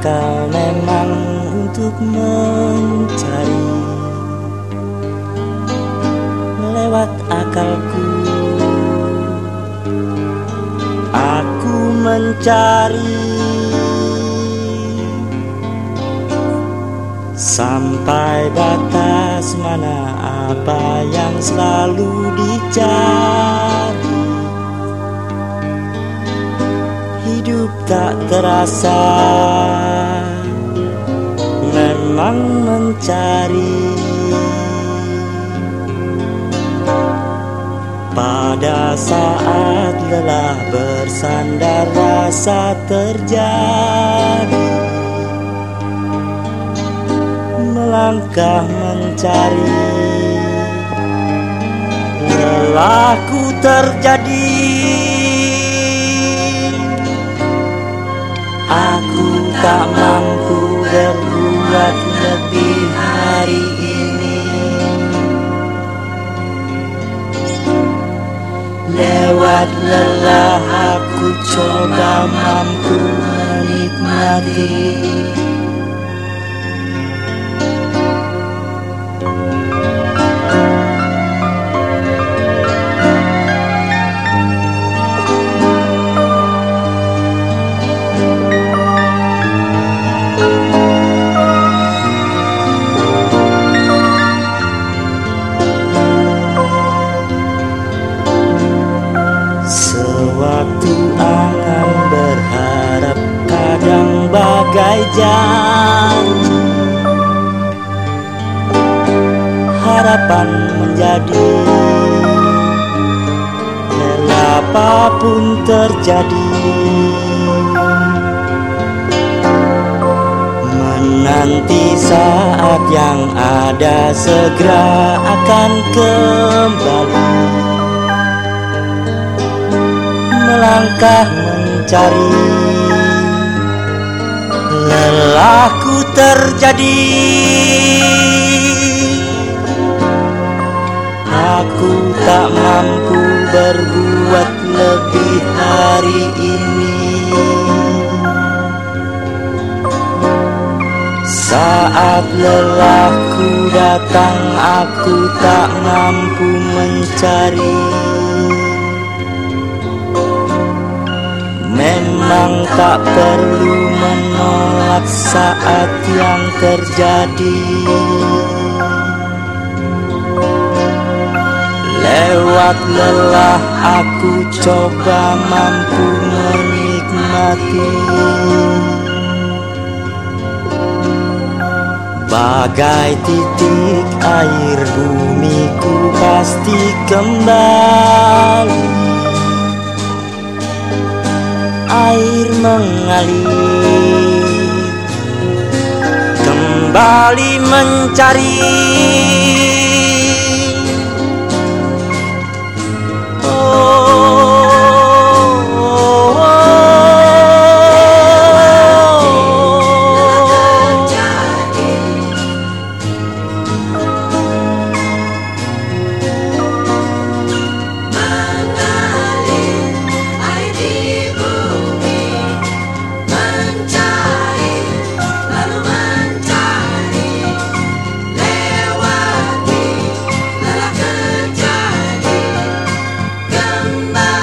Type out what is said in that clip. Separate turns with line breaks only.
Akal memang untuk mencari. Lewat akalku. Aku mencari. Sampai batas mana apa yang selalu dicari. Hidup tak terasa Memang mencari. Pada saat lelah bersandar rasa terjadi melangkah mencari. Lelahku terjadi. Aku tak mampu berbuat Lewat lelah aku coba mampu menikmati Sewaktu akan berharap kadang bagai janji Harapan menjadi apa pun terjadi. Menanti saat yang ada segera akan melangkah mencari? Lelahku terjadi. Aku tak mampu berbuat lebih hari ini. Saat lelahku datang aku tak mampu mencari tak perlu menolak saat yang terjadi. Lewat lelah aku coba mampu menikmati. Bagai titik air bumiku pasti kembali mengalir. Kembali mencari